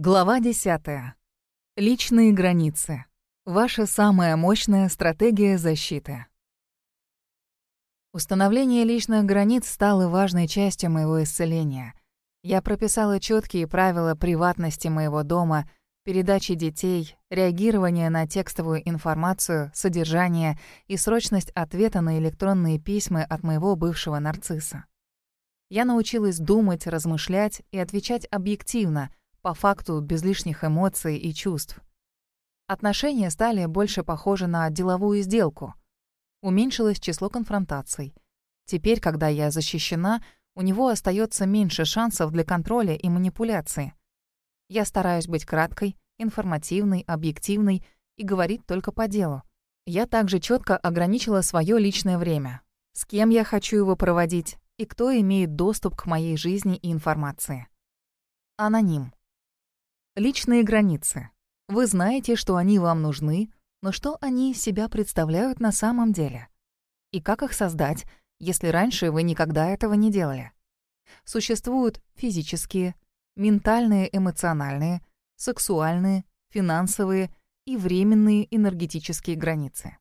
Глава 10. Личные границы. Ваша самая мощная стратегия защиты. Установление личных границ стало важной частью моего исцеления. Я прописала четкие правила приватности моего дома, передачи детей, реагирования на текстовую информацию, содержание и срочность ответа на электронные письма от моего бывшего нарцисса. Я научилась думать, размышлять и отвечать объективно — по факту без лишних эмоций и чувств. Отношения стали больше похожи на деловую сделку. Уменьшилось число конфронтаций. Теперь, когда я защищена, у него остается меньше шансов для контроля и манипуляции. Я стараюсь быть краткой, информативной, объективной и говорить только по делу. Я также четко ограничила свое личное время. С кем я хочу его проводить и кто имеет доступ к моей жизни и информации. Аноним. Личные границы. Вы знаете, что они вам нужны, но что они себя представляют на самом деле? И как их создать, если раньше вы никогда этого не делали? Существуют физические, ментальные, эмоциональные, сексуальные, финансовые и временные энергетические границы.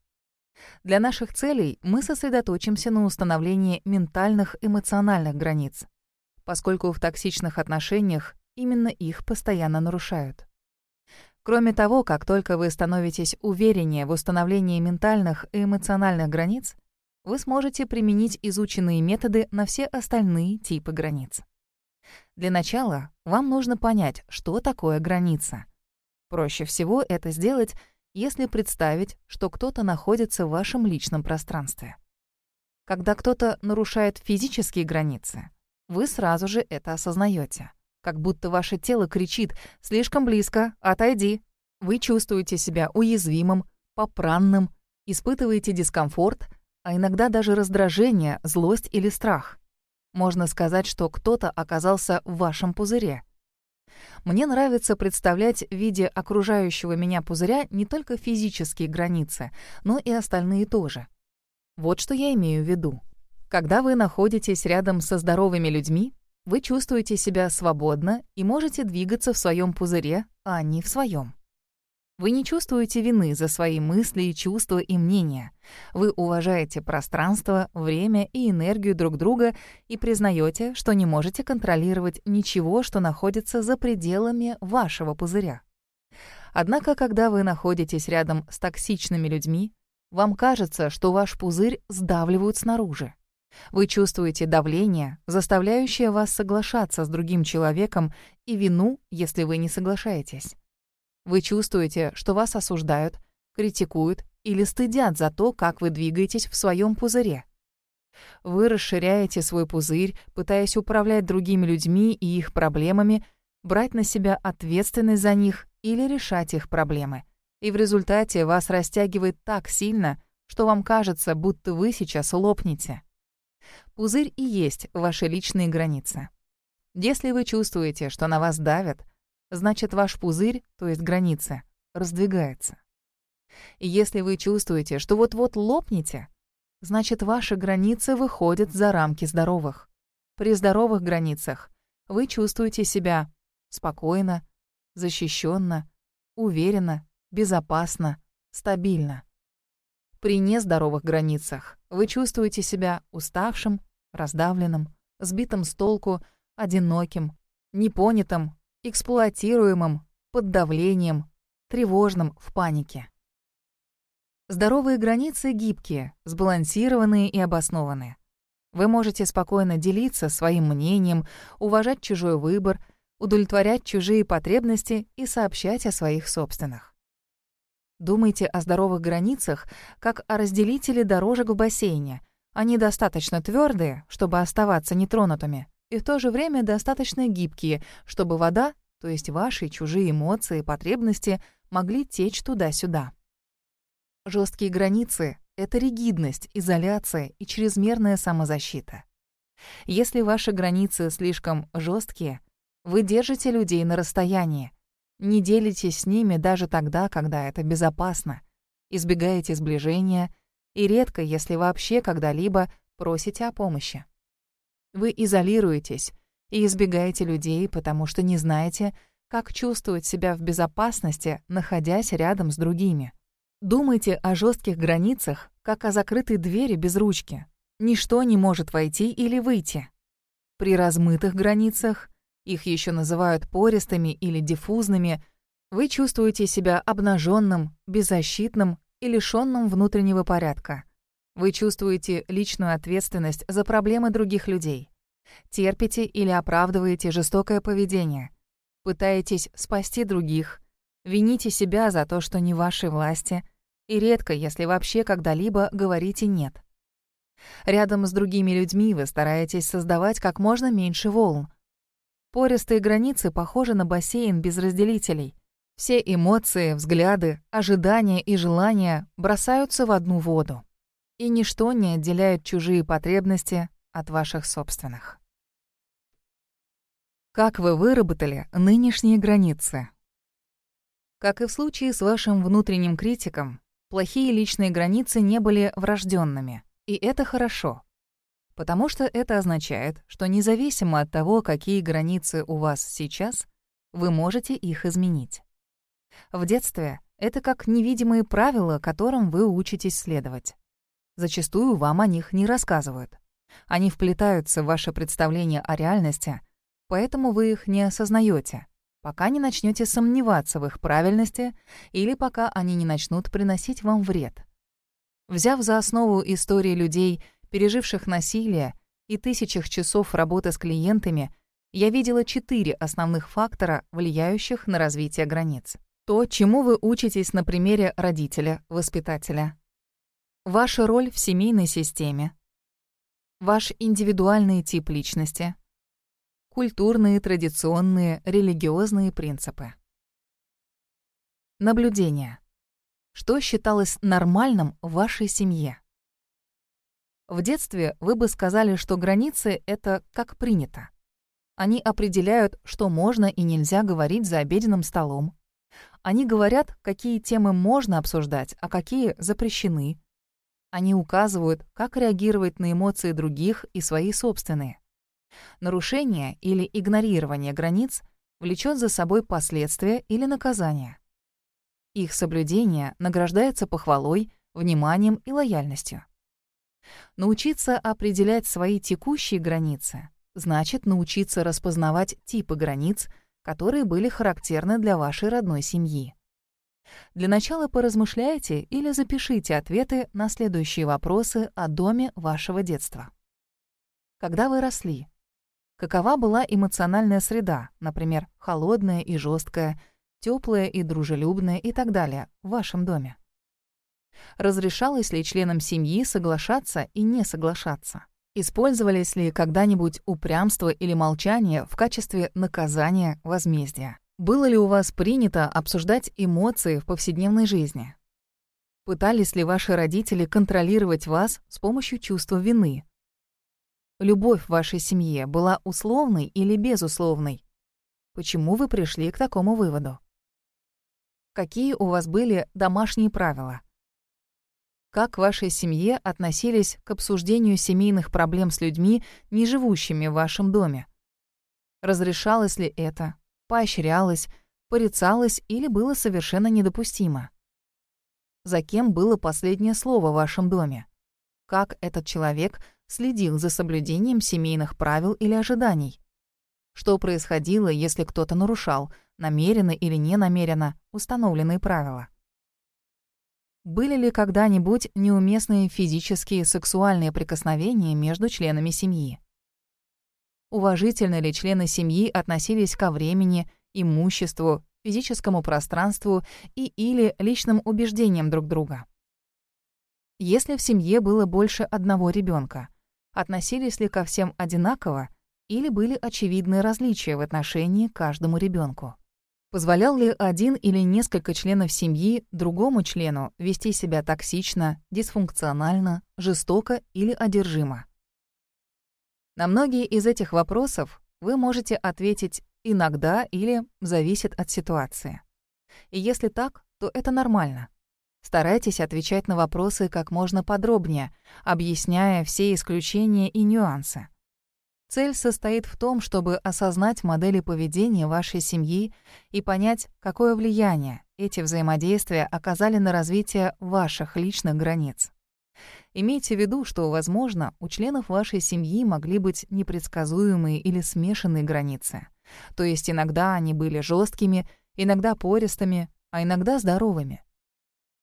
Для наших целей мы сосредоточимся на установлении ментальных эмоциональных границ, поскольку в токсичных отношениях именно их постоянно нарушают. Кроме того, как только вы становитесь увереннее в установлении ментальных и эмоциональных границ, вы сможете применить изученные методы на все остальные типы границ. Для начала вам нужно понять, что такое граница. Проще всего это сделать, если представить, что кто-то находится в вашем личном пространстве. Когда кто-то нарушает физические границы, вы сразу же это осознаете как будто ваше тело кричит «слишком близко, отойди». Вы чувствуете себя уязвимым, попранным, испытываете дискомфорт, а иногда даже раздражение, злость или страх. Можно сказать, что кто-то оказался в вашем пузыре. Мне нравится представлять в виде окружающего меня пузыря не только физические границы, но и остальные тоже. Вот что я имею в виду. Когда вы находитесь рядом со здоровыми людьми, вы чувствуете себя свободно и можете двигаться в своем пузыре, а не в своем. Вы не чувствуете вины за свои мысли, чувства и мнения. Вы уважаете пространство, время и энергию друг друга и признаете, что не можете контролировать ничего, что находится за пределами вашего пузыря. Однако, когда вы находитесь рядом с токсичными людьми, вам кажется, что ваш пузырь сдавливают снаружи. Вы чувствуете давление, заставляющее вас соглашаться с другим человеком, и вину, если вы не соглашаетесь. Вы чувствуете, что вас осуждают, критикуют или стыдят за то, как вы двигаетесь в своем пузыре. Вы расширяете свой пузырь, пытаясь управлять другими людьми и их проблемами, брать на себя ответственность за них или решать их проблемы. И в результате вас растягивает так сильно, что вам кажется, будто вы сейчас лопнете. Пузырь и есть ваши личные границы. Если вы чувствуете, что на вас давят, значит ваш пузырь, то есть границы, раздвигается. Если вы чувствуете, что вот-вот лопнете, значит ваши границы выходят за рамки здоровых. При здоровых границах вы чувствуете себя спокойно, защищенно, уверенно, безопасно, стабильно. При нездоровых границах вы чувствуете себя уставшим, раздавленным, сбитым с толку, одиноким, непонятым, эксплуатируемым, под давлением, тревожным, в панике. Здоровые границы гибкие, сбалансированные и обоснованные. Вы можете спокойно делиться своим мнением, уважать чужой выбор, удовлетворять чужие потребности и сообщать о своих собственных. Думайте о здоровых границах, как о разделителе дорожек в бассейне. Они достаточно твердые, чтобы оставаться нетронутыми, и в то же время достаточно гибкие, чтобы вода, то есть ваши чужие эмоции, потребности, могли течь туда-сюда. Жесткие границы — это ригидность, изоляция и чрезмерная самозащита. Если ваши границы слишком жесткие, вы держите людей на расстоянии, не делитесь с ними даже тогда, когда это безопасно. Избегаете сближения и редко, если вообще когда-либо, просите о помощи. Вы изолируетесь и избегаете людей, потому что не знаете, как чувствовать себя в безопасности, находясь рядом с другими. Думайте о жестких границах, как о закрытой двери без ручки. Ничто не может войти или выйти. При размытых границах, их еще называют пористыми или диффузными, вы чувствуете себя обнаженным, беззащитным и лишенным внутреннего порядка. Вы чувствуете личную ответственность за проблемы других людей. Терпите или оправдываете жестокое поведение. Пытаетесь спасти других. Вините себя за то, что не вашей власти. И редко, если вообще когда-либо, говорите «нет». Рядом с другими людьми вы стараетесь создавать как можно меньше волн. Пористые границы похожи на бассейн без разделителей. Все эмоции, взгляды, ожидания и желания бросаются в одну воду. И ничто не отделяет чужие потребности от ваших собственных. Как вы выработали нынешние границы? Как и в случае с вашим внутренним критиком, плохие личные границы не были врожденными. И это хорошо. Потому что это означает, что независимо от того, какие границы у вас сейчас, вы можете их изменить. В детстве это как невидимые правила, которым вы учитесь следовать. Зачастую вам о них не рассказывают. Они вплетаются в ваше представление о реальности, поэтому вы их не осознаете, пока не начнете сомневаться в их правильности или пока они не начнут приносить вам вред. Взяв за основу истории людей, переживших насилие, и тысячах часов работы с клиентами, я видела четыре основных фактора, влияющих на развитие границ. То, чему вы учитесь на примере родителя, воспитателя. Ваша роль в семейной системе. Ваш индивидуальный тип личности. Культурные, традиционные, религиозные принципы. Наблюдение. Что считалось нормальным в вашей семье? В детстве вы бы сказали, что границы — это как принято. Они определяют, что можно и нельзя говорить за обеденным столом. Они говорят, какие темы можно обсуждать, а какие запрещены. Они указывают, как реагировать на эмоции других и свои собственные. Нарушение или игнорирование границ влечет за собой последствия или наказание. Их соблюдение награждается похвалой, вниманием и лояльностью. Научиться определять свои текущие границы значит научиться распознавать типы границ, которые были характерны для вашей родной семьи. Для начала поразмышляйте или запишите ответы на следующие вопросы о доме вашего детства. Когда вы росли? Какова была эмоциональная среда, например, холодная и жесткая, теплое и дружелюбное и так далее в вашем доме? Разрешалось ли членам семьи соглашаться и не соглашаться? Использовались ли когда-нибудь упрямство или молчание в качестве наказания, возмездия? Было ли у вас принято обсуждать эмоции в повседневной жизни? Пытались ли ваши родители контролировать вас с помощью чувства вины? Любовь в вашей семье была условной или безусловной? Почему вы пришли к такому выводу? Какие у вас были домашние правила? Как в вашей семье относились к обсуждению семейных проблем с людьми, не живущими в вашем доме? Разрешалось ли это? Поощрялось? Порицалось или было совершенно недопустимо? За кем было последнее слово в вашем доме? Как этот человек следил за соблюдением семейных правил или ожиданий? Что происходило, если кто-то нарушал, намеренно или ненамеренно, установленные правила? Были ли когда-нибудь неуместные физические сексуальные прикосновения между членами семьи? Уважительно ли члены семьи относились ко времени, имуществу, физическому пространству и или личным убеждениям друг друга? Если в семье было больше одного ребенка, относились ли ко всем одинаково или были очевидные различия в отношении к каждому ребенку. Позволял ли один или несколько членов семьи другому члену вести себя токсично, дисфункционально, жестоко или одержимо? На многие из этих вопросов вы можете ответить «иногда» или «зависит от ситуации». И если так, то это нормально. Старайтесь отвечать на вопросы как можно подробнее, объясняя все исключения и нюансы. Цель состоит в том, чтобы осознать модели поведения вашей семьи и понять, какое влияние эти взаимодействия оказали на развитие ваших личных границ. Имейте в виду, что, возможно, у членов вашей семьи могли быть непредсказуемые или смешанные границы. То есть иногда они были жесткими, иногда пористыми, а иногда здоровыми.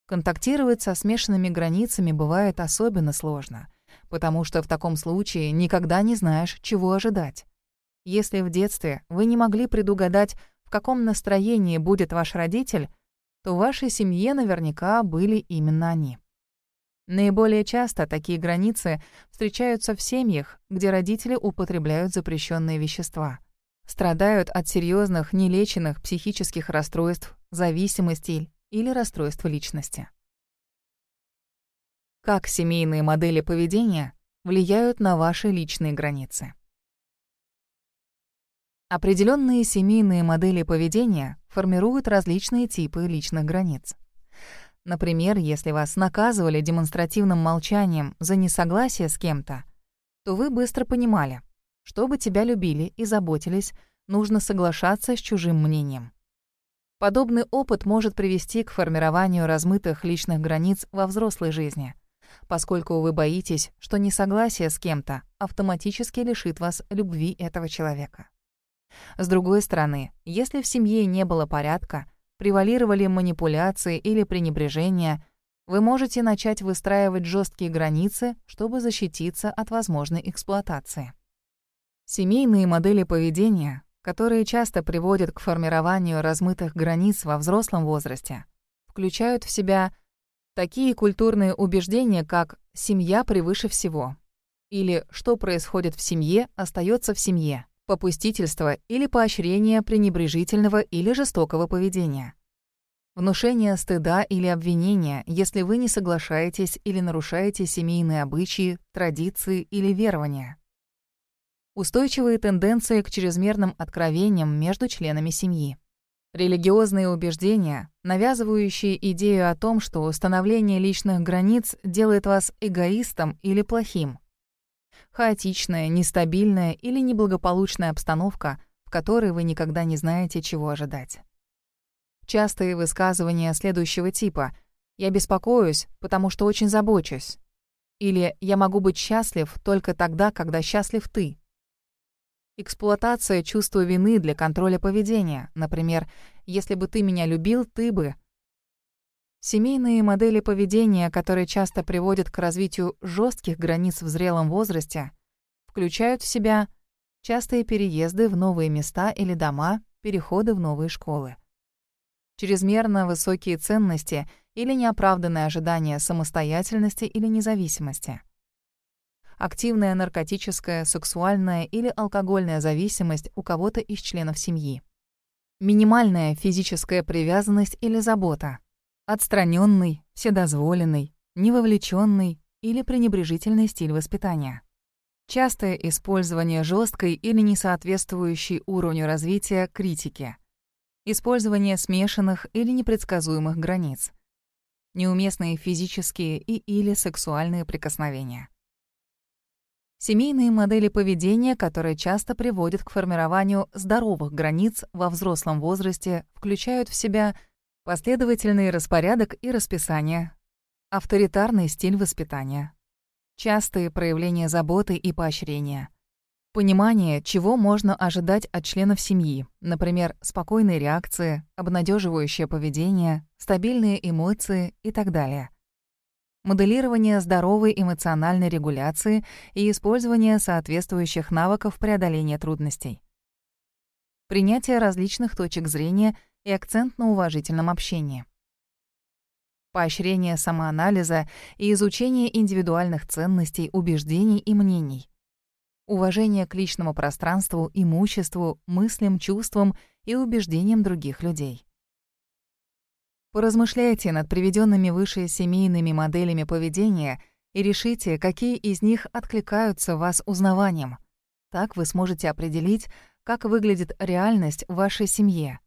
Контактировать со смешанными границами бывает особенно сложно, потому что в таком случае никогда не знаешь, чего ожидать. Если в детстве вы не могли предугадать, в каком настроении будет ваш родитель, то в вашей семье наверняка были именно они. Наиболее часто такие границы встречаются в семьях, где родители употребляют запрещенные вещества, страдают от серьезных нелеченных психических расстройств, зависимостей или расстройств личности. Как семейные модели поведения влияют на ваши личные границы? Определенные семейные модели поведения формируют различные типы личных границ. Например, если вас наказывали демонстративным молчанием за несогласие с кем-то, то вы быстро понимали, чтобы тебя любили и заботились, нужно соглашаться с чужим мнением. Подобный опыт может привести к формированию размытых личных границ во взрослой жизни — поскольку вы боитесь, что несогласие с кем-то автоматически лишит вас любви этого человека. С другой стороны, если в семье не было порядка, превалировали манипуляции или пренебрежение, вы можете начать выстраивать жесткие границы, чтобы защититься от возможной эксплуатации. Семейные модели поведения, которые часто приводят к формированию размытых границ во взрослом возрасте, включают в себя Такие культурные убеждения, как «семья превыше всего» или «что происходит в семье, остается в семье», попустительство или поощрение пренебрежительного или жестокого поведения. Внушение стыда или обвинения, если вы не соглашаетесь или нарушаете семейные обычаи, традиции или верования. Устойчивые тенденции к чрезмерным откровениям между членами семьи. Религиозные убеждения, навязывающие идею о том, что установление личных границ делает вас эгоистом или плохим. Хаотичная, нестабильная или неблагополучная обстановка, в которой вы никогда не знаете, чего ожидать. Частые высказывания следующего типа «я беспокоюсь, потому что очень забочусь» или «я могу быть счастлив только тогда, когда счастлив ты». Эксплуатация чувства вины для контроля поведения. Например, «если бы ты меня любил, ты бы...» Семейные модели поведения, которые часто приводят к развитию жестких границ в зрелом возрасте, включают в себя частые переезды в новые места или дома, переходы в новые школы. Чрезмерно высокие ценности или неоправданные ожидания самостоятельности или независимости — активная наркотическая, сексуальная или алкогольная зависимость у кого-то из членов семьи. Минимальная физическая привязанность или забота. Отстраненный, вседозволенный, невовлеченный или пренебрежительный стиль воспитания. Частое использование жесткой или несоответствующей уровню развития критики. Использование смешанных или непредсказуемых границ. Неуместные физические и или сексуальные прикосновения. Семейные модели поведения, которые часто приводят к формированию здоровых границ во взрослом возрасте, включают в себя последовательный распорядок и расписание, авторитарный стиль воспитания, частые проявления заботы и поощрения, понимание, чего можно ожидать от членов семьи, например, спокойные реакции, обнадеживающее поведение, стабильные эмоции и так далее моделирование здоровой эмоциональной регуляции и использование соответствующих навыков преодоления трудностей. Принятие различных точек зрения и акцент на уважительном общении. Поощрение самоанализа и изучение индивидуальных ценностей, убеждений и мнений. Уважение к личному пространству, имуществу, мыслям, чувствам и убеждениям других людей. Поразмышляйте над приведенными выше семейными моделями поведения и решите, какие из них откликаются вас узнаванием. Так вы сможете определить, как выглядит реальность в вашей семье,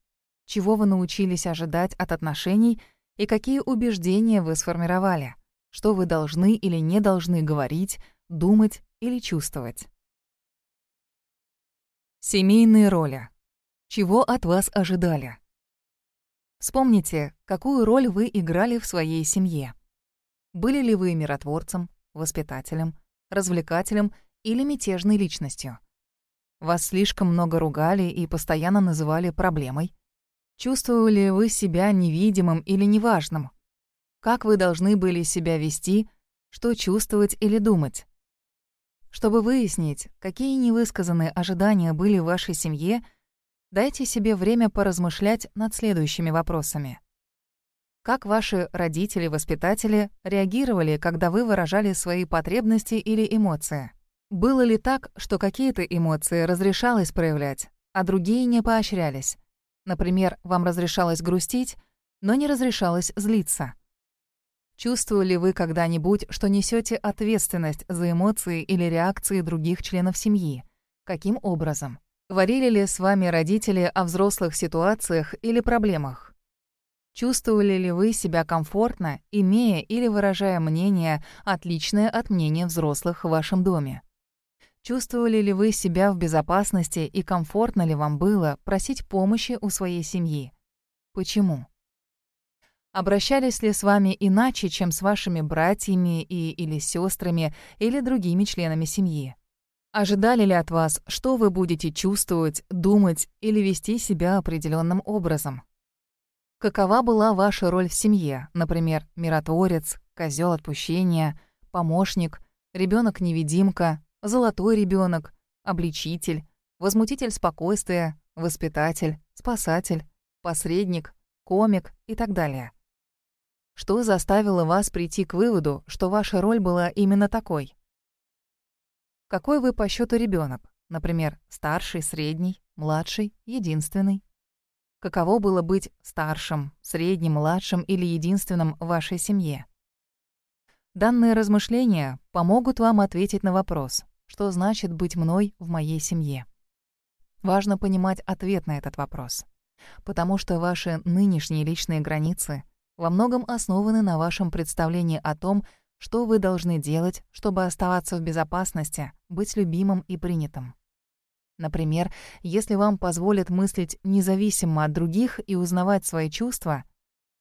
чего вы научились ожидать от отношений и какие убеждения вы сформировали, что вы должны или не должны говорить, думать или чувствовать. Семейные роли. Чего от вас ожидали? Вспомните, какую роль вы играли в своей семье. Были ли вы миротворцем, воспитателем, развлекателем или мятежной личностью? Вас слишком много ругали и постоянно называли проблемой? Чувствовали вы себя невидимым или неважным? Как вы должны были себя вести, что чувствовать или думать? Чтобы выяснить, какие невысказанные ожидания были в вашей семье, дайте себе время поразмышлять над следующими вопросами. Как ваши родители-воспитатели реагировали, когда вы выражали свои потребности или эмоции? Было ли так, что какие-то эмоции разрешалось проявлять, а другие не поощрялись? Например, вам разрешалось грустить, но не разрешалось злиться. Чувствовали вы когда-нибудь, что несете ответственность за эмоции или реакции других членов семьи? Каким образом? Говорили ли с вами родители о взрослых ситуациях или проблемах? Чувствовали ли вы себя комфортно, имея или выражая мнение, отличное от мнения взрослых в вашем доме? Чувствовали ли вы себя в безопасности и комфортно ли вам было просить помощи у своей семьи? Почему? Обращались ли с вами иначе, чем с вашими братьями и или сестрами или другими членами семьи? Ожидали ли от вас, что вы будете чувствовать, думать или вести себя определенным образом? Какова была ваша роль в семье, например, миротворец, козел отпущения, помощник, ребенок невидимка золотой ребенок, обличитель, возмутитель спокойствия, воспитатель, спасатель, посредник, комик и так далее? Что заставило вас прийти к выводу, что ваша роль была именно такой? Какой вы по счету ребенок? Например, старший, средний, младший, единственный? Каково было быть старшим, средним, младшим или единственным в вашей семье? Данные размышления помогут вам ответить на вопрос, что значит быть мной в моей семье. Важно понимать ответ на этот вопрос, потому что ваши нынешние личные границы — во многом основаны на вашем представлении о том, что вы должны делать, чтобы оставаться в безопасности, быть любимым и принятым. Например, если вам позволят мыслить независимо от других и узнавать свои чувства,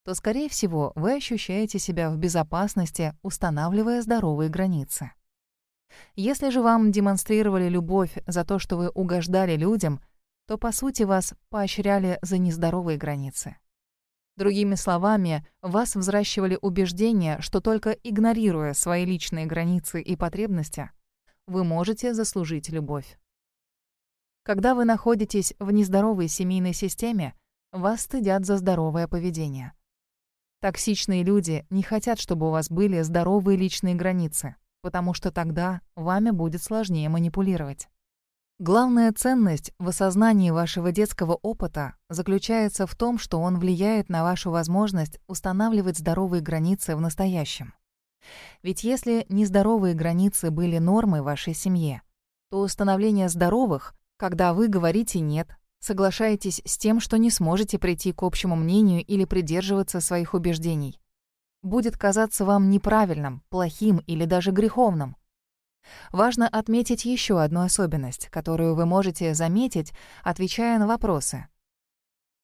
то, скорее всего, вы ощущаете себя в безопасности, устанавливая здоровые границы. Если же вам демонстрировали любовь за то, что вы угождали людям, то, по сути, вас поощряли за нездоровые границы. Другими словами, вас взращивали убеждение, что только игнорируя свои личные границы и потребности, вы можете заслужить любовь. Когда вы находитесь в нездоровой семейной системе, вас стыдят за здоровое поведение. Токсичные люди не хотят, чтобы у вас были здоровые личные границы, потому что тогда вами будет сложнее манипулировать. Главная ценность в осознании вашего детского опыта заключается в том, что он влияет на вашу возможность устанавливать здоровые границы в настоящем. Ведь если нездоровые границы были нормой вашей семье, то установление здоровых, когда вы говорите «нет», соглашаетесь с тем, что не сможете прийти к общему мнению или придерживаться своих убеждений, будет казаться вам неправильным, плохим или даже греховным – Важно отметить еще одну особенность, которую вы можете заметить, отвечая на вопросы.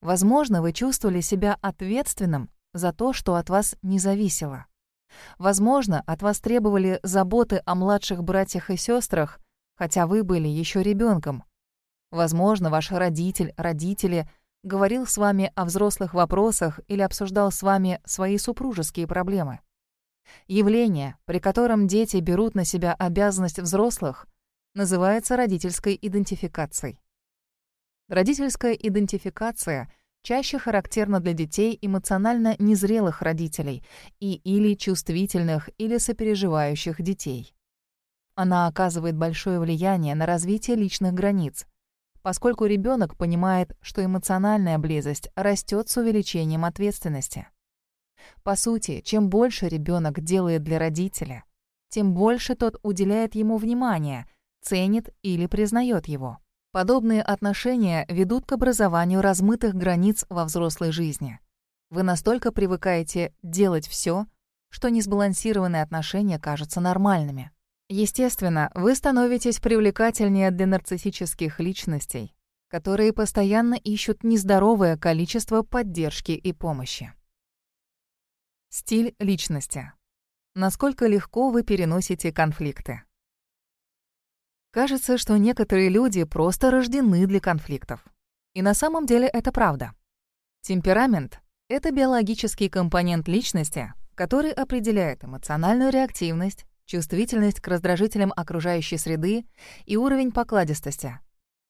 Возможно, вы чувствовали себя ответственным за то, что от вас не зависело. Возможно, от вас требовали заботы о младших братьях и сестрах, хотя вы были еще ребенком. Возможно, ваш родитель, родители говорил с вами о взрослых вопросах или обсуждал с вами свои супружеские проблемы. Явление, при котором дети берут на себя обязанность взрослых, называется родительской идентификацией. Родительская идентификация чаще характерна для детей эмоционально незрелых родителей и или чувствительных или сопереживающих детей. Она оказывает большое влияние на развитие личных границ, поскольку ребенок понимает, что эмоциональная близость растет с увеличением ответственности. По сути, чем больше ребенок делает для родителя, тем больше тот уделяет ему внимания, ценит или признает его. Подобные отношения ведут к образованию размытых границ во взрослой жизни. Вы настолько привыкаете делать все, что несбалансированные отношения кажутся нормальными. Естественно, вы становитесь привлекательнее для нарциссических личностей, которые постоянно ищут нездоровое количество поддержки и помощи. Стиль личности. Насколько легко вы переносите конфликты. Кажется, что некоторые люди просто рождены для конфликтов. И на самом деле это правда. Темперамент — это биологический компонент личности, который определяет эмоциональную реактивность, чувствительность к раздражителям окружающей среды и уровень покладистости.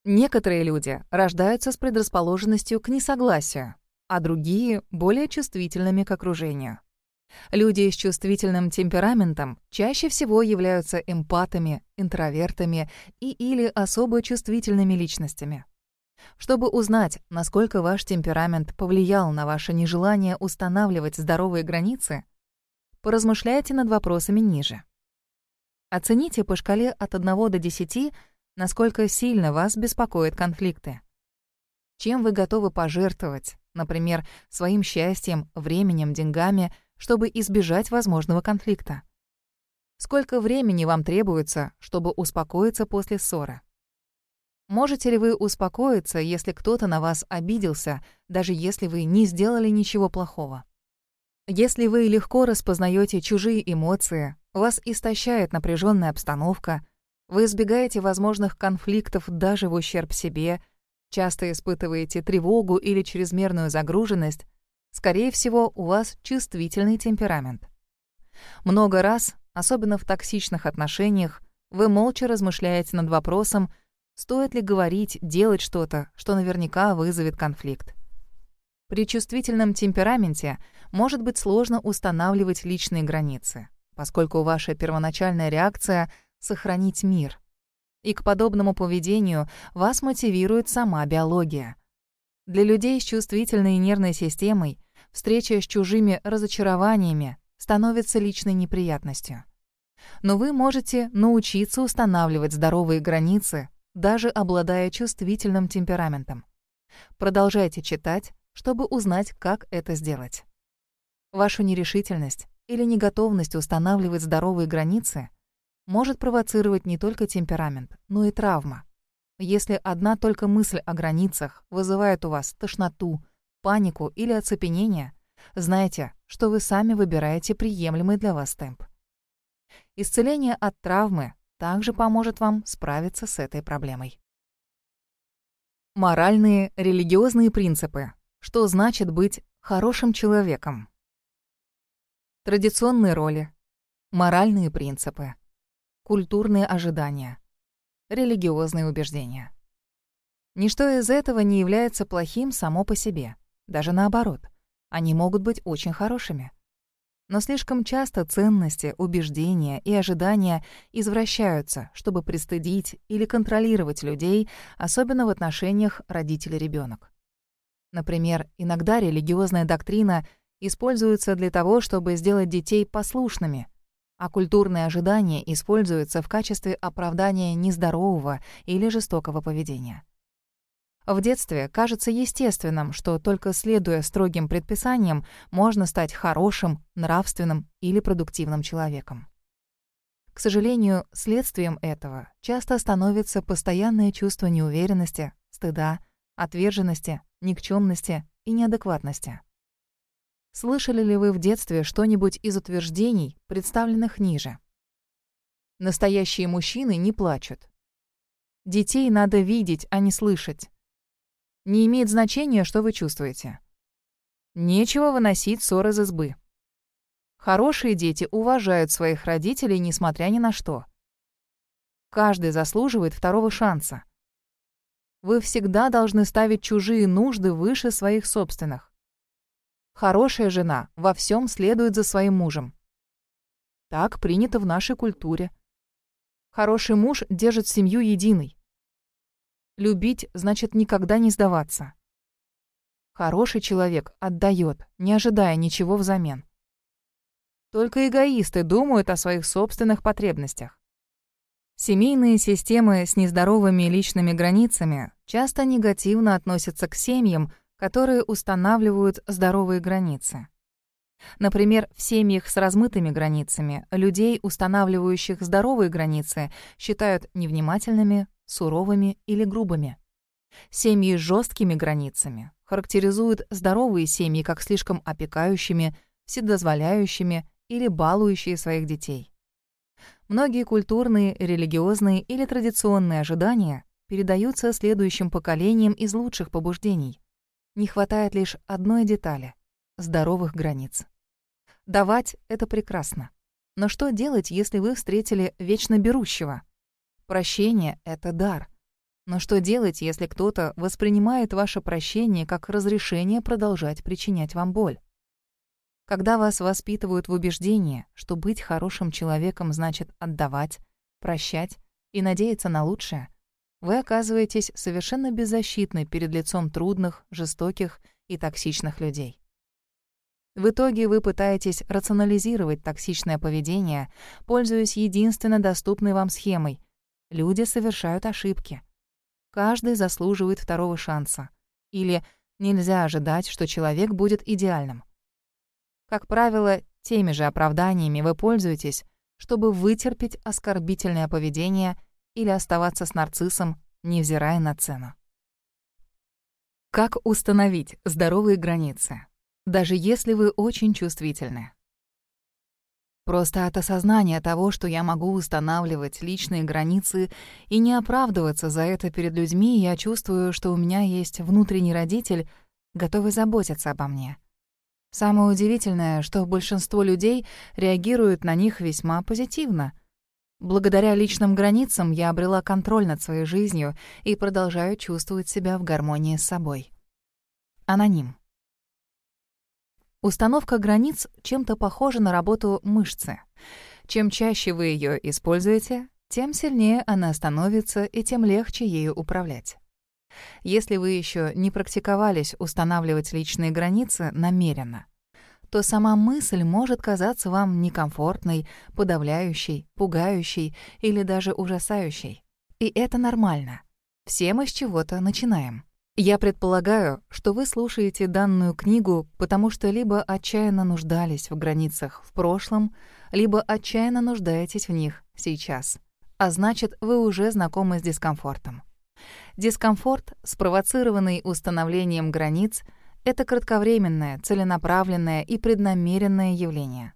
Некоторые люди рождаются с предрасположенностью к несогласию, а другие — более чувствительными к окружению. Люди с чувствительным темпераментом чаще всего являются эмпатами, интровертами и или особо чувствительными личностями. Чтобы узнать, насколько ваш темперамент повлиял на ваше нежелание устанавливать здоровые границы, поразмышляйте над вопросами ниже. Оцените по шкале от 1 до 10, насколько сильно вас беспокоят конфликты. Чем вы готовы пожертвовать, например, своим счастьем, временем, деньгами, чтобы избежать возможного конфликта? Сколько времени вам требуется, чтобы успокоиться после ссоры? Можете ли вы успокоиться, если кто-то на вас обиделся, даже если вы не сделали ничего плохого? Если вы легко распознаете чужие эмоции, вас истощает напряженная обстановка, вы избегаете возможных конфликтов даже в ущерб себе, часто испытываете тревогу или чрезмерную загруженность, Скорее всего, у вас чувствительный темперамент. Много раз, особенно в токсичных отношениях, вы молча размышляете над вопросом, стоит ли говорить, делать что-то, что наверняка вызовет конфликт. При чувствительном темпераменте может быть сложно устанавливать личные границы, поскольку ваша первоначальная реакция — сохранить мир. И к подобному поведению вас мотивирует сама биология. Для людей с чувствительной нервной системой встреча с чужими разочарованиями становится личной неприятностью. Но вы можете научиться устанавливать здоровые границы, даже обладая чувствительным темпераментом. Продолжайте читать, чтобы узнать, как это сделать. Вашу нерешительность или неготовность устанавливать здоровые границы может провоцировать не только темперамент, но и травма. Если одна только мысль о границах вызывает у вас тошноту, панику или оцепенение, знайте, что вы сами выбираете приемлемый для вас темп. Исцеление от травмы также поможет вам справиться с этой проблемой. Моральные, религиозные принципы. Что значит быть хорошим человеком? Традиционные роли, моральные принципы, культурные ожидания, религиозные убеждения. Ничто из этого не является плохим само по себе. Даже наоборот, они могут быть очень хорошими. Но слишком часто ценности, убеждения и ожидания извращаются, чтобы пристыдить или контролировать людей, особенно в отношениях родитель-ребенок. Например, иногда религиозная доктрина используется для того, чтобы сделать детей послушными, а культурные ожидания используются в качестве оправдания нездорового или жестокого поведения. В детстве кажется естественным, что только следуя строгим предписаниям можно стать хорошим, нравственным или продуктивным человеком. К сожалению, следствием этого часто становится постоянное чувство неуверенности, стыда, отверженности, никчемности и неадекватности. Слышали ли вы в детстве что-нибудь из утверждений, представленных ниже? Настоящие мужчины не плачут. Детей надо видеть, а не слышать. Не имеет значения, что вы чувствуете. Нечего выносить ссор из избы. Хорошие дети уважают своих родителей, несмотря ни на что. Каждый заслуживает второго шанса. Вы всегда должны ставить чужие нужды выше своих собственных. Хорошая жена во всем следует за своим мужем. Так принято в нашей культуре. Хороший муж держит семью единой. Любить значит никогда не сдаваться. Хороший человек отдает, не ожидая ничего взамен. Только эгоисты думают о своих собственных потребностях. Семейные системы с нездоровыми личными границами часто негативно относятся к семьям, которые устанавливают здоровые границы. Например, в семьях с размытыми границами людей, устанавливающих здоровые границы, считают невнимательными, суровыми или грубыми. Семьи с жесткими границами характеризуют здоровые семьи как слишком опекающими, вседозволяющими или балующие своих детей. Многие культурные, религиозные или традиционные ожидания передаются следующим поколениям из лучших побуждений. Не хватает лишь одной детали — здоровых границ. Давать — это прекрасно. Но что делать, если вы встретили вечно берущего? Прощение — это дар. Но что делать, если кто-то воспринимает ваше прощение как разрешение продолжать причинять вам боль? Когда вас воспитывают в убеждении, что быть хорошим человеком значит отдавать, прощать и надеяться на лучшее, вы оказываетесь совершенно беззащитны перед лицом трудных, жестоких и токсичных людей. В итоге вы пытаетесь рационализировать токсичное поведение, пользуясь единственно доступной вам схемой. Люди совершают ошибки. Каждый заслуживает второго шанса. Или нельзя ожидать, что человек будет идеальным. Как правило, теми же оправданиями вы пользуетесь, чтобы вытерпеть оскорбительное поведение или оставаться с нарциссом, невзирая на цену. Как установить здоровые границы? даже если вы очень чувствительны. Просто от осознания того, что я могу устанавливать личные границы и не оправдываться за это перед людьми, я чувствую, что у меня есть внутренний родитель, готовый заботиться обо мне. Самое удивительное, что большинство людей реагируют на них весьма позитивно. Благодаря личным границам я обрела контроль над своей жизнью и продолжаю чувствовать себя в гармонии с собой. Аноним. Установка границ чем-то похожа на работу мышцы. Чем чаще вы ее используете, тем сильнее она становится и тем легче ею управлять. Если вы еще не практиковались устанавливать личные границы намеренно, то сама мысль может казаться вам некомфортной, подавляющей, пугающей или даже ужасающей. И это нормально. Все мы с чего-то начинаем. Я предполагаю, что вы слушаете данную книгу, потому что либо отчаянно нуждались в границах в прошлом, либо отчаянно нуждаетесь в них сейчас. А значит, вы уже знакомы с дискомфортом. Дискомфорт, спровоцированный установлением границ, это кратковременное, целенаправленное и преднамеренное явление.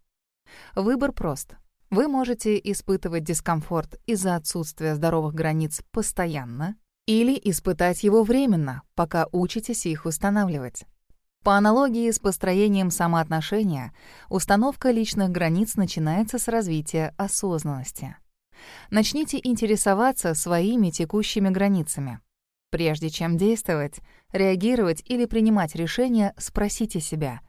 Выбор прост. Вы можете испытывать дискомфорт из-за отсутствия здоровых границ постоянно или испытать его временно, пока учитесь их устанавливать. По аналогии с построением самоотношения, установка личных границ начинается с развития осознанности. Начните интересоваться своими текущими границами. Прежде чем действовать, реагировать или принимать решения, спросите себя,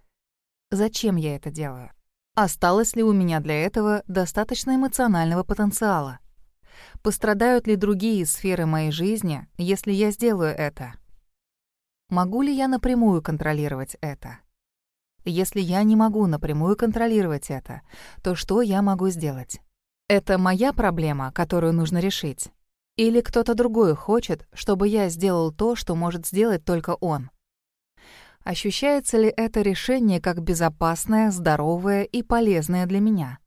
зачем я это делаю? Осталось ли у меня для этого достаточно эмоционального потенциала? Пострадают ли другие сферы моей жизни, если я сделаю это? Могу ли я напрямую контролировать это? Если я не могу напрямую контролировать это, то что я могу сделать? Это моя проблема, которую нужно решить? Или кто-то другой хочет, чтобы я сделал то, что может сделать только он? Ощущается ли это решение как безопасное, здоровое и полезное для меня?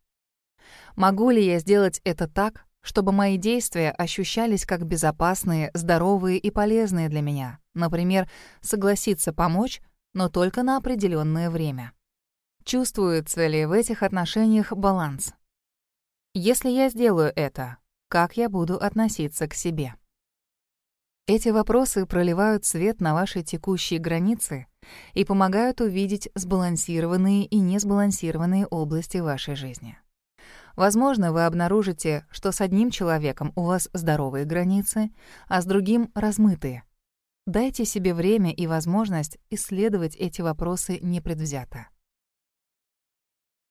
Могу ли я сделать это так, чтобы мои действия ощущались как безопасные, здоровые и полезные для меня. Например, согласиться помочь, но только на определенное время. Чувствуется ли в этих отношениях баланс? Если я сделаю это, как я буду относиться к себе? Эти вопросы проливают свет на ваши текущие границы и помогают увидеть сбалансированные и несбалансированные области вашей жизни. Возможно, вы обнаружите, что с одним человеком у вас здоровые границы, а с другим — размытые. Дайте себе время и возможность исследовать эти вопросы непредвзято.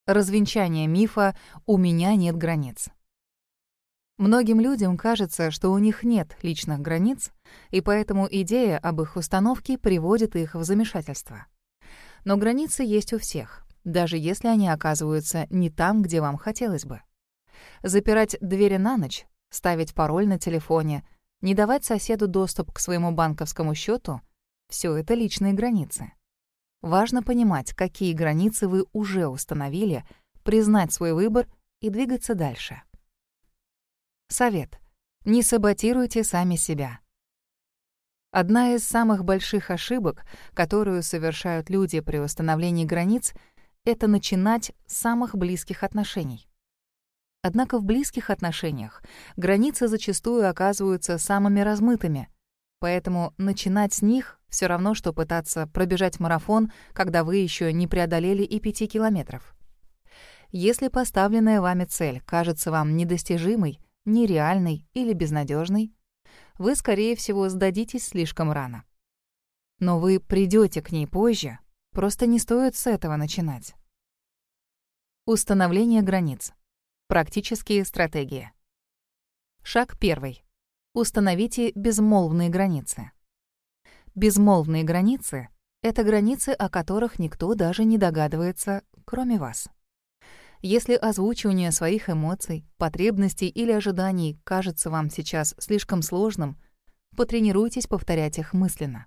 Развенчание мифа «у меня нет границ». Многим людям кажется, что у них нет личных границ, и поэтому идея об их установке приводит их в замешательство. Но границы есть у всех — даже если они оказываются не там, где вам хотелось бы. Запирать двери на ночь, ставить пароль на телефоне, не давать соседу доступ к своему банковскому счету — все это личные границы. Важно понимать, какие границы вы уже установили, признать свой выбор и двигаться дальше. Совет. Не саботируйте сами себя. Одна из самых больших ошибок, которую совершают люди при установлении границ, это начинать с самых близких отношений. Однако в близких отношениях границы зачастую оказываются самыми размытыми, поэтому начинать с них все равно, что пытаться пробежать марафон, когда вы еще не преодолели и пяти километров. Если поставленная вами цель кажется вам недостижимой, нереальной или безнадежной, вы, скорее всего, сдадитесь слишком рано. Но вы придете к ней позже, просто не стоит с этого начинать. Установление границ. Практические стратегии. Шаг первый. Установите безмолвные границы. Безмолвные границы — это границы, о которых никто даже не догадывается, кроме вас. Если озвучивание своих эмоций, потребностей или ожиданий кажется вам сейчас слишком сложным, потренируйтесь повторять их мысленно.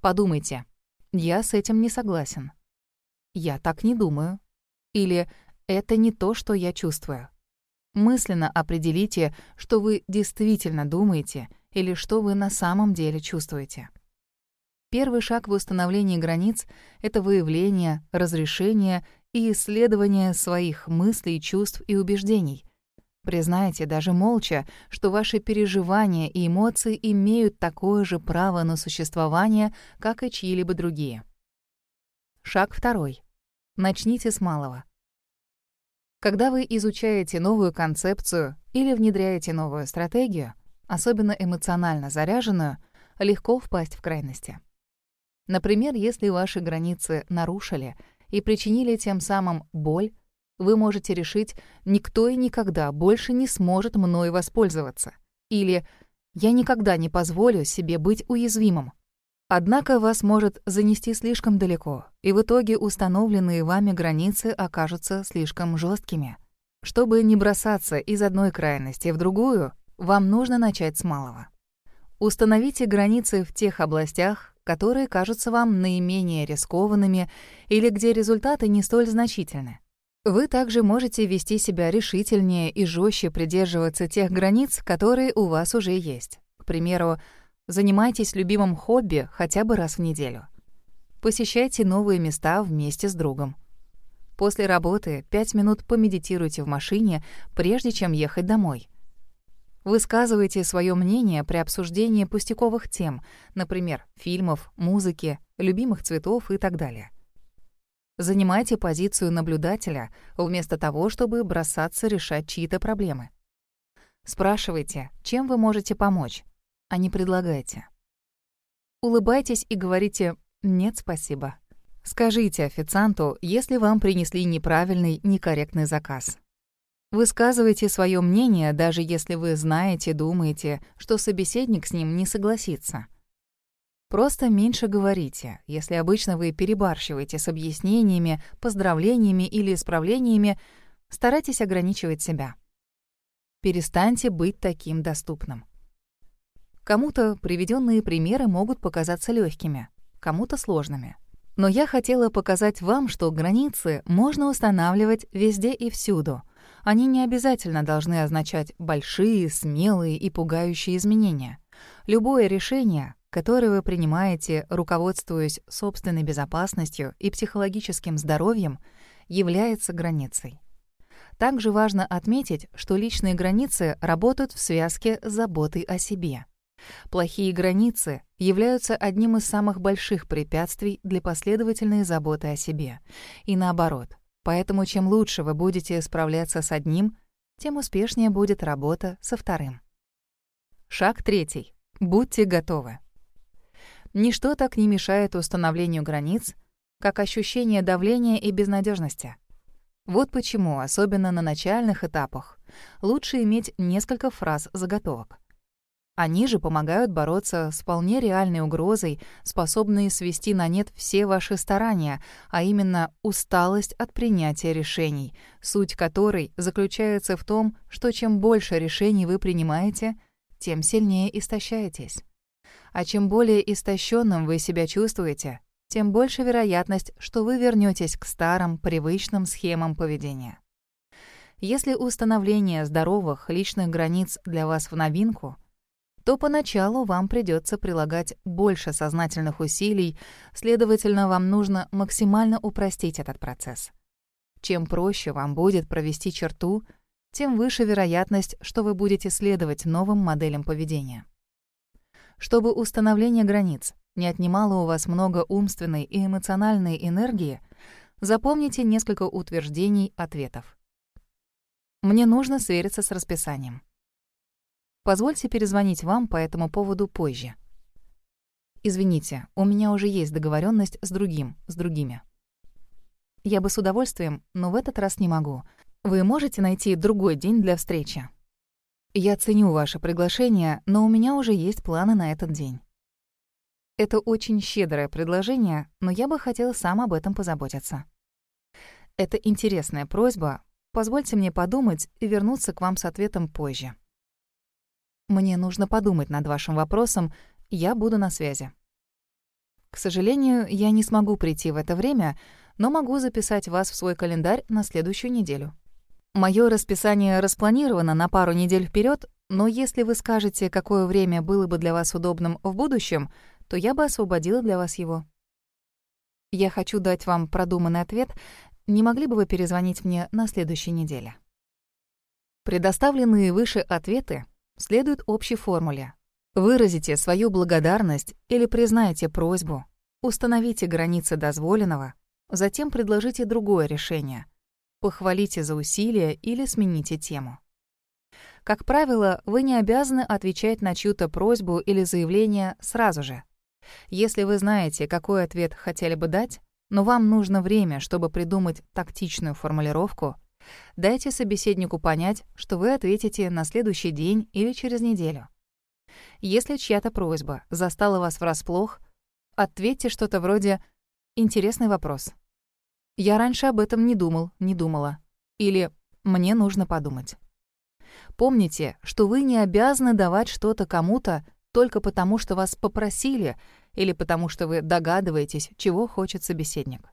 Подумайте «Я с этим не согласен». «Я так не думаю». Или «Это не то, что я чувствую». Мысленно определите, что вы действительно думаете или что вы на самом деле чувствуете. Первый шаг в установлении границ — это выявление, разрешение и исследование своих мыслей, чувств и убеждений. Признайте даже молча, что ваши переживания и эмоции имеют такое же право на существование, как и чьи-либо другие. Шаг второй. Начните с малого. Когда вы изучаете новую концепцию или внедряете новую стратегию, особенно эмоционально заряженную, легко впасть в крайности. Например, если ваши границы нарушили и причинили тем самым боль, вы можете решить «никто и никогда больше не сможет мной воспользоваться» или «я никогда не позволю себе быть уязвимым». Однако вас может занести слишком далеко, и в итоге установленные вами границы окажутся слишком жесткими. Чтобы не бросаться из одной крайности в другую, вам нужно начать с малого. Установите границы в тех областях, которые кажутся вам наименее рискованными или где результаты не столь значительны. Вы также можете вести себя решительнее и жестче придерживаться тех границ, которые у вас уже есть. К примеру, занимайтесь любимым хобби хотя бы раз в неделю. Посещайте новые места вместе с другом. После работы 5 минут помедитируйте в машине, прежде чем ехать домой. Высказывайте свое мнение при обсуждении пустяковых тем, например, фильмов, музыки, любимых цветов и так далее. Занимайте позицию наблюдателя вместо того, чтобы бросаться решать чьи-то проблемы. Спрашивайте, чем вы можете помочь, а не предлагайте. Улыбайтесь и говорите «нет, спасибо». Скажите официанту, если вам принесли неправильный, некорректный заказ. Высказывайте свое мнение, даже если вы знаете, думаете, что собеседник с ним не согласится. Просто меньше говорите, если обычно вы перебарщиваете с объяснениями, поздравлениями или исправлениями, старайтесь ограничивать себя. Перестаньте быть таким доступным. Кому-то приведенные примеры могут показаться легкими, кому-то сложными. Но я хотела показать вам, что границы можно устанавливать везде и всюду — они не обязательно должны означать большие, смелые и пугающие изменения. Любое решение, которое вы принимаете, руководствуясь собственной безопасностью и психологическим здоровьем, является границей. Также важно отметить, что личные границы работают в связке с заботой о себе. Плохие границы являются одним из самых больших препятствий для последовательной заботы о себе. И наоборот, Поэтому чем лучше вы будете справляться с одним, тем успешнее будет работа со вторым. Шаг третий. Будьте готовы. Ничто так не мешает установлению границ, как ощущение давления и безнадежности. Вот почему, особенно на начальных этапах, лучше иметь несколько фраз заготовок. Они же помогают бороться с вполне реальной угрозой, способной свести на нет все ваши старания, а именно усталость от принятия решений, суть которой заключается в том, что чем больше решений вы принимаете, тем сильнее истощаетесь. А чем более истощенным вы себя чувствуете, тем больше вероятность, что вы вернетесь к старым, привычным схемам поведения. Если установление здоровых личных границ для вас в новинку, то поначалу вам придется прилагать больше сознательных усилий, следовательно, вам нужно максимально упростить этот процесс. Чем проще вам будет провести черту, тем выше вероятность, что вы будете следовать новым моделям поведения. Чтобы установление границ не отнимало у вас много умственной и эмоциональной энергии, запомните несколько утверждений ответов. Мне нужно свериться с расписанием. Позвольте перезвонить вам по этому поводу позже. Извините, у меня уже есть договоренность с другим, с другими. Я бы с удовольствием, но в этот раз не могу. Вы можете найти другой день для встречи? Я ценю ваше приглашение, но у меня уже есть планы на этот день. Это очень щедрое предложение, но я бы хотела сам об этом позаботиться. Это интересная просьба. Позвольте мне подумать и вернуться к вам с ответом позже. Мне нужно подумать над вашим вопросом, я буду на связи. К сожалению, я не смогу прийти в это время, но могу записать вас в свой календарь на следующую неделю. Моё расписание распланировано на пару недель вперед, но если вы скажете, какое время было бы для вас удобным в будущем, то я бы освободила для вас его. Я хочу дать вам продуманный ответ. Не могли бы вы перезвонить мне на следующей неделе? Предоставленные выше ответы следуют общей формуле. Выразите свою благодарность или признайте просьбу, установите границы дозволенного, затем предложите другое решение — похвалите за усилия или смените тему. Как правило, вы не обязаны отвечать на чью-то просьбу или заявление сразу же. Если вы знаете, какой ответ хотели бы дать, но вам нужно время, чтобы придумать тактичную формулировку, дайте собеседнику понять, что вы ответите на следующий день или через неделю. Если чья-то просьба застала вас врасплох, ответьте что-то вроде «Интересный вопрос. Я раньше об этом не думал, не думала. Или «мне нужно подумать». Помните, что вы не обязаны давать что-то кому-то только потому, что вас попросили или потому, что вы догадываетесь, чего хочет собеседник.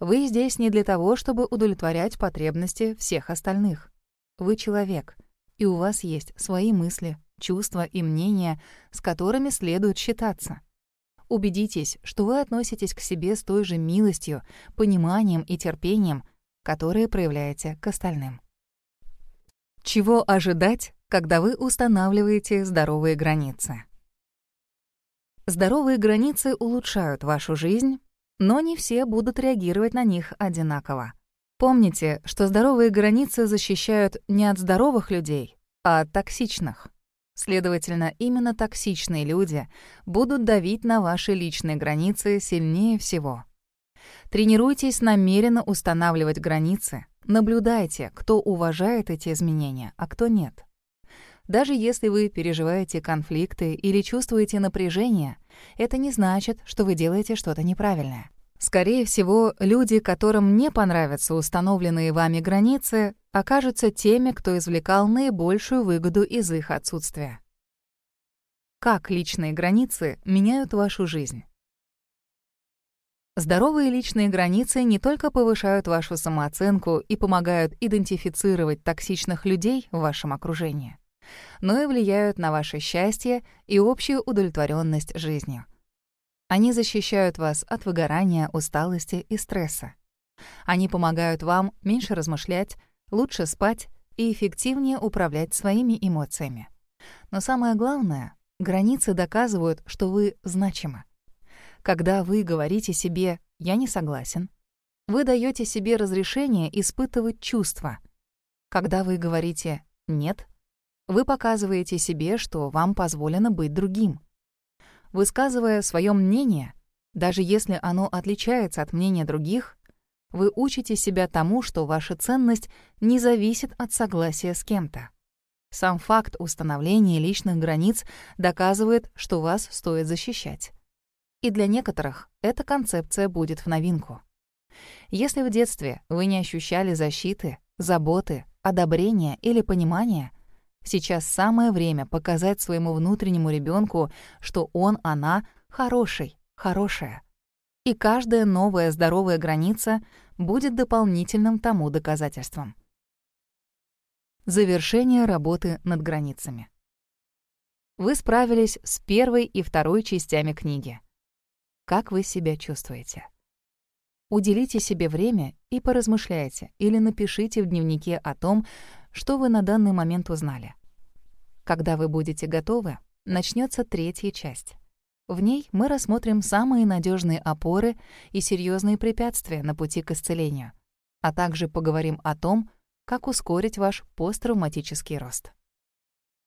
Вы здесь не для того, чтобы удовлетворять потребности всех остальных. Вы человек, и у вас есть свои мысли, чувства и мнения, с которыми следует считаться. Убедитесь, что вы относитесь к себе с той же милостью, пониманием и терпением, которые проявляете к остальным. Чего ожидать, когда вы устанавливаете здоровые границы? Здоровые границы улучшают вашу жизнь, но не все будут реагировать на них одинаково. Помните, что здоровые границы защищают не от здоровых людей, а от токсичных. Следовательно, именно токсичные люди будут давить на ваши личные границы сильнее всего. Тренируйтесь намеренно устанавливать границы, наблюдайте, кто уважает эти изменения, а кто нет. Даже если вы переживаете конфликты или чувствуете напряжение, это не значит, что вы делаете что-то неправильное. Скорее всего, люди, которым не понравятся установленные вами границы, окажутся теми, кто извлекал наибольшую выгоду из их отсутствия. Как личные границы меняют вашу жизнь? Здоровые личные границы не только повышают вашу самооценку и помогают идентифицировать токсичных людей в вашем окружении, но и влияют на ваше счастье и общую удовлетворенность жизнью. Они защищают вас от выгорания, усталости и стресса. Они помогают вам меньше размышлять, лучше спать и эффективнее управлять своими эмоциями. Но самое главное, границы доказывают, что вы значимы. Когда вы говорите себе «я не согласен», вы даете себе разрешение испытывать чувства. Когда вы говорите «нет», вы показываете себе, что вам позволено быть другим. Высказывая свое мнение, даже если оно отличается от мнения других, вы учите себя тому, что ваша ценность не зависит от согласия с кем-то. Сам факт установления личных границ доказывает, что вас стоит защищать. И для некоторых эта концепция будет в новинку. Если в детстве вы не ощущали защиты, заботы, одобрения или понимания, Сейчас самое время показать своему внутреннему ребенку, что он, она хороший, хорошая. И каждая новая здоровая граница будет дополнительным тому доказательством. Завершение работы над границами. Вы справились с первой и второй частями книги. Как вы себя чувствуете? Уделите себе время и поразмышляйте или напишите в дневнике о том, что вы на данный момент узнали. Когда вы будете готовы, начнется третья часть. В ней мы рассмотрим самые надежные опоры и серьезные препятствия на пути к исцелению, а также поговорим о том, как ускорить ваш посттравматический рост.